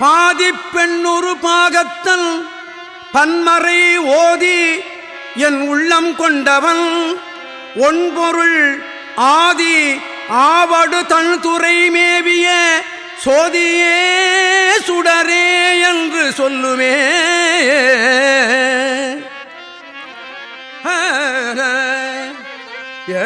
பாதிப்பெண்ணுறு பாகத்தல் பன்மறை ஓதி என் உள்ளம் கொண்டவன். ஒன்பொருள் ஆதி ஆவடு தன் துறை மேவிய சோதியே சுடரே என்று சொல்லுமே. ஏ